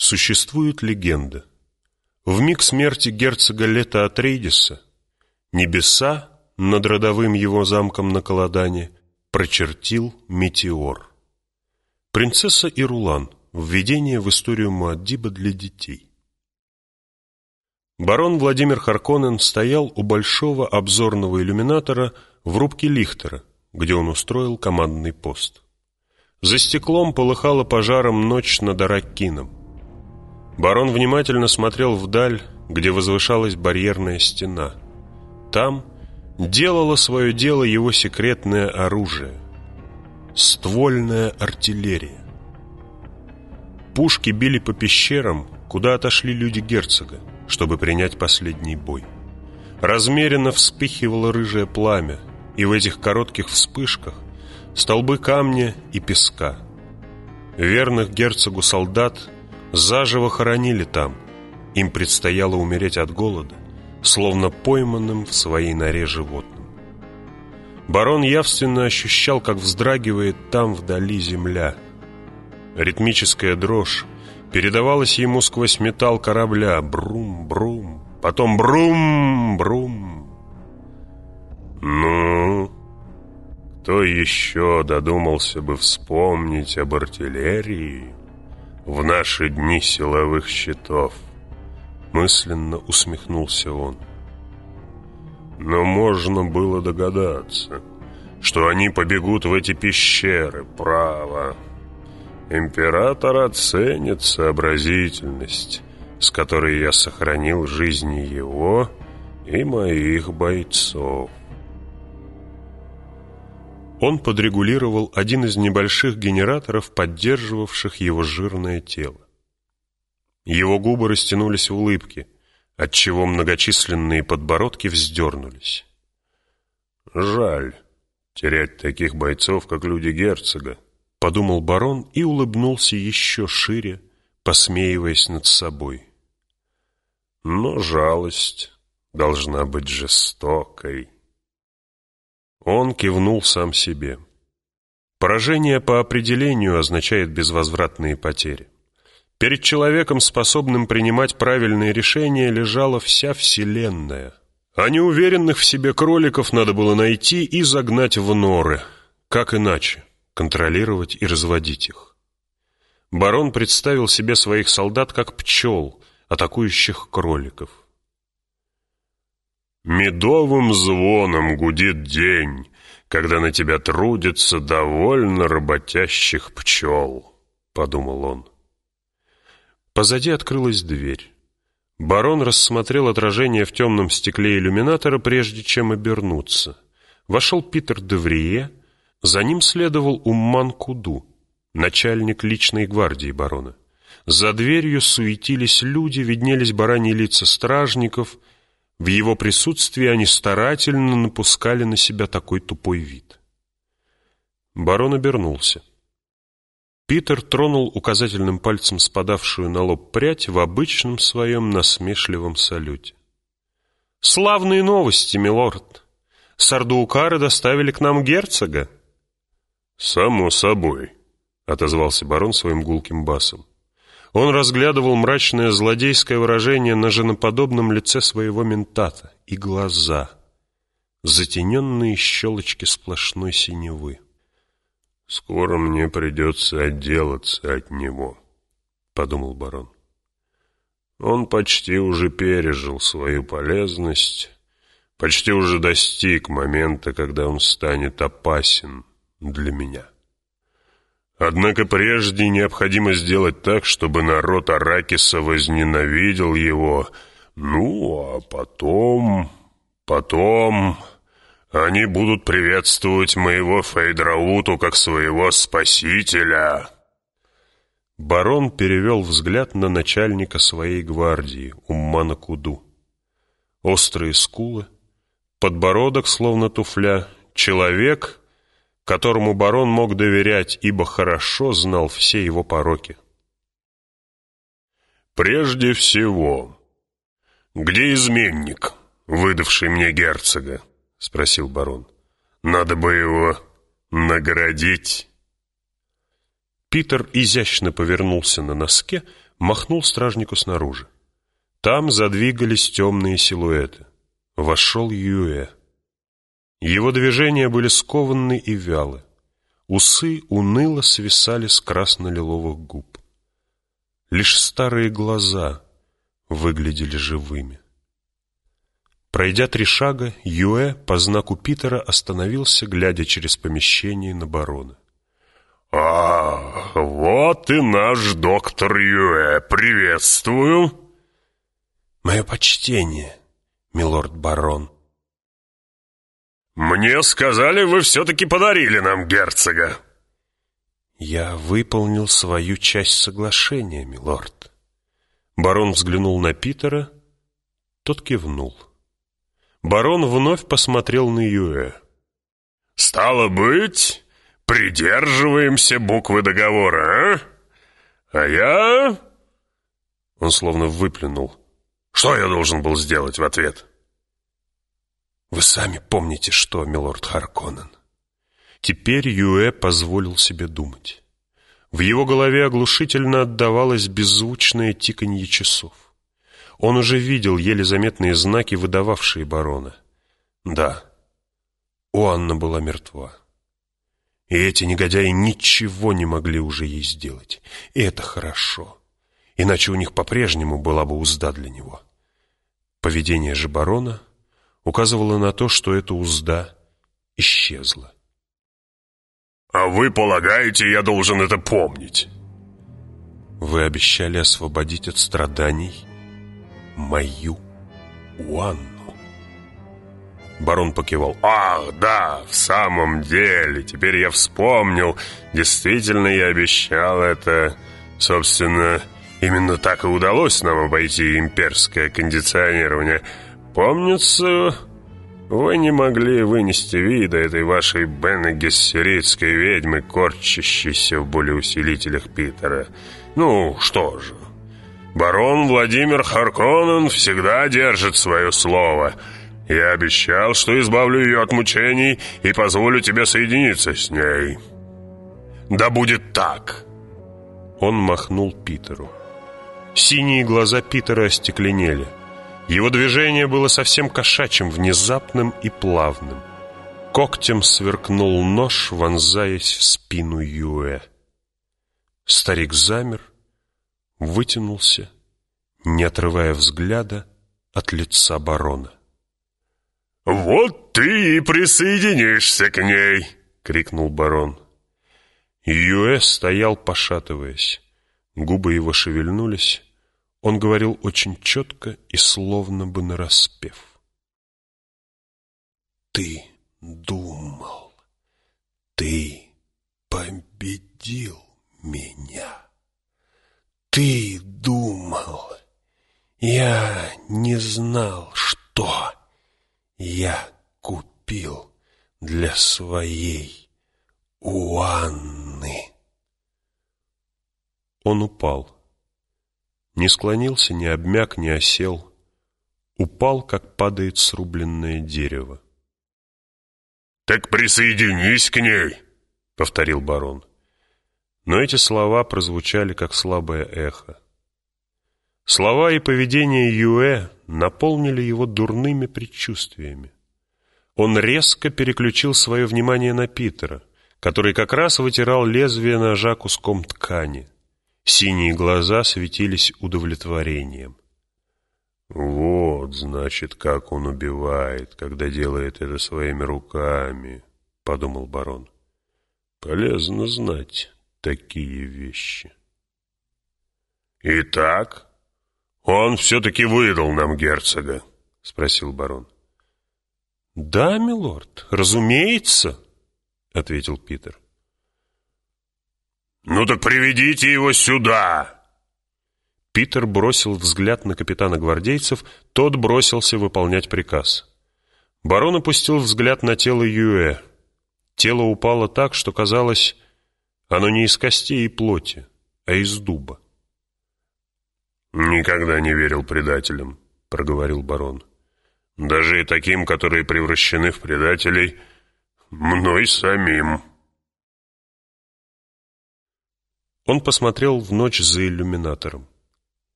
Существует легенда. В миг смерти герцога Лета Атрейдиса небеса над родовым его замком на Колодане прочертил метеор. Принцесса Ирулан. Введение в историю Муаддиба для детей. Барон Владимир Харконен стоял у большого обзорного иллюминатора в рубке Лихтера, где он устроил командный пост. За стеклом полыхала пожаром ночь над Араккином. Барон внимательно смотрел вдаль, где возвышалась барьерная стена. Там делало свое дело его секретное оружие — ствольная артиллерия. Пушки били по пещерам, куда отошли люди герцога, чтобы принять последний бой. Размеренно вспыхивало рыжее пламя, и в этих коротких вспышках столбы камня и песка. Верных герцогу солдат Заживо хоронили там. Им предстояло умереть от голода, словно пойманным в своей норе животным. Барон явственно ощущал, как вздрагивает там вдали земля. Ритмическая дрожь передавалась ему сквозь металл корабля. Брум-брум, потом брум-брум. «Ну, кто еще додумался бы вспомнить об артиллерии?» В наши дни силовых щитов. Мысленно усмехнулся он. Но можно было догадаться, что они побегут в эти пещеры, право. Император оценит сообразительность, с которой я сохранил жизни его и моих бойцов. Он подрегулировал один из небольших генераторов, поддерживавших его жирное тело. Его губы растянулись в улыбке, отчего многочисленные подбородки вздернулись. «Жаль терять таких бойцов, как люди герцога», — подумал барон и улыбнулся еще шире, посмеиваясь над собой. «Но жалость должна быть жестокой». Он кивнул сам себе. Поражение по определению означает безвозвратные потери. Перед человеком, способным принимать правильные решения, лежала вся Вселенная. А неуверенных в себе кроликов надо было найти и загнать в норы. Как иначе? Контролировать и разводить их. Барон представил себе своих солдат как пчел, атакующих кроликов. Медовым звоном гудит день, когда на тебя трудится довольно работящих пчел, — подумал он. Позади открылась дверь. Барон рассмотрел отражение в темном стекле иллюминатора, прежде чем обернуться. Вошел Питер Деврие, за ним следовал Умман Куду, начальник личной гвардии барона. За дверью суетились люди, виднелись бараньи лица стражников — в его присутствии они старательно напускали на себя такой тупой вид. Барон обернулся. Питер тронул указательным пальцем спадавшую на лоб прядь в обычном своем насмешливом салюте. «Славные новости, милорд! Сардуукары доставили к нам герцога!» «Само собой», — отозвался барон своим гулким басом. Он разглядывал мрачное злодейское выражение на женоподобном лице своего ментата и глаза, затененные щелочки сплошной синевы. «Скоро мне придется отделаться от него», — подумал барон. Он почти уже пережил свою полезность, почти уже достиг момента, когда он станет опасен для меня. Однако прежде необходимо сделать так, чтобы народ Аракиса возненавидел его. Ну, а потом... потом... Они будут приветствовать моего Фейдрауту как своего спасителя. Барон перевел взгляд на начальника своей гвардии, Уммана Куду. Острые скулы, подбородок, словно туфля, человек — которому барон мог доверять, ибо хорошо знал все его пороки. «Прежде всего, где изменник, выдавший мне герцога?» — спросил барон. «Надо бы его наградить». Питер изящно повернулся на носке, махнул стражнику снаружи. Там задвигались темные силуэты. Вошел Юэ. Его движения были скованы и вялы. Усы уныло свисали с красно-лиловых губ. Лишь старые глаза выглядели живыми. Пройдя три шага, Юэ по знаку Питера остановился, глядя через помещение на барона. «А, вот и наш доктор Юэ. Приветствую!» «Мое почтение, милорд-барон». «Мне сказали, вы все-таки подарили нам герцога». «Я выполнил свою часть соглашения, милорд». Барон взглянул на Питера, тот кивнул. Барон вновь посмотрел на Юэ. «Стало быть, придерживаемся буквы договора, а? А я...» Он словно выплюнул. «Что я должен был сделать в ответ?» «Вы сами помните, что, милорд Харконнен». Теперь Юэ позволил себе думать. В его голове оглушительно отдавалось беззвучное тиканье часов. Он уже видел еле заметные знаки, выдававшие барона. Да, у Анна была мертва. И эти негодяи ничего не могли уже ей сделать. И это хорошо. Иначе у них по-прежнему была бы узда для него. Поведение же барона указывало на то, что эта узда исчезла. «А вы полагаете, я должен это помнить?» «Вы обещали освободить от страданий мою Уанну». Барон покивал. «Ах, да, в самом деле, теперь я вспомнил. Действительно, я обещал это. Собственно, именно так и удалось нам обойти имперское кондиционирование. Помнится, вы не могли вынести вида этой вашей Бене ведьмы, корчащейся в болеусилителях Питера. Ну, что же, барон Владимир Харконен всегда держит свое слово». Я обещал, что избавлю ее от мучений и позволю тебе соединиться с ней. Да будет так!» Он махнул Питеру. Синие глаза Питера остекленели. Его движение было совсем кошачьим, внезапным и плавным. Когтем сверкнул нож, вонзаясь в спину Юэ. Старик замер, вытянулся, не отрывая взгляда от лица барона. «Вот ты и присоединишься к ней!» — крикнул барон. Юэ стоял, пошатываясь. Губы его шевельнулись. Он говорил очень четко и словно бы нараспев. «Ты думал, ты победил меня. Ты думал, я не знал, что...» я купил для своей Уанны. Он упал. Не склонился, не обмяк, не осел. Упал, как падает срубленное дерево. «Так присоединись к ней!» — повторил барон. Но эти слова прозвучали, как слабое эхо. Слова и поведение Юэ наполнили его дурными предчувствиями. Он резко переключил свое внимание на Питера, который как раз вытирал лезвие ножа куском ткани. Синие глаза светились удовлетворением. «Вот, значит, как он убивает, когда делает это своими руками», — подумал барон. «Полезно знать такие вещи». «Итак», «Он все-таки выдал нам герцога?» — спросил барон. «Да, милорд, разумеется», — ответил Питер. «Ну так приведите его сюда!» Питер бросил взгляд на капитана гвардейцев, тот бросился выполнять приказ. Барон опустил взгляд на тело Юэ. Тело упало так, что казалось, оно не из костей и плоти, а из дуба. «Никогда не верил предателям», — проговорил барон. «Даже и таким, которые превращены в предателей мной самим». Он посмотрел в ночь за иллюминатором.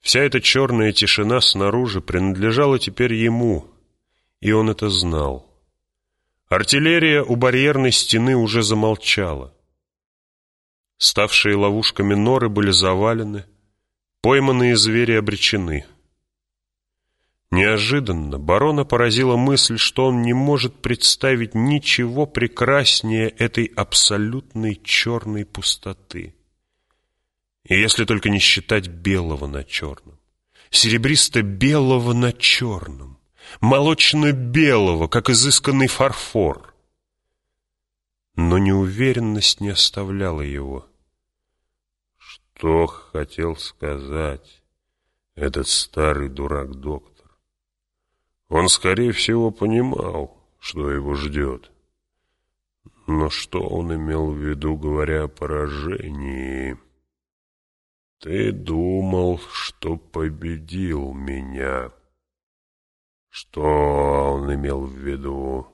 Вся эта черная тишина снаружи принадлежала теперь ему, и он это знал. Артиллерия у барьерной стены уже замолчала. Ставшие ловушками норы были завалены, пойманные звери обречены. Неожиданно барона поразила мысль, что он не может представить ничего прекраснее этой абсолютной черной пустоты. Если только не считать белого на черном, серебристо-белого на черном, молочно-белого, как изысканный фарфор. Но неуверенность не оставляла его. Что хотел сказать этот старый дурак-доктор? Он, скорее всего, понимал, что его ждет. Но что он имел в виду, говоря о поражении? Ты думал, что победил меня. Что он имел в виду?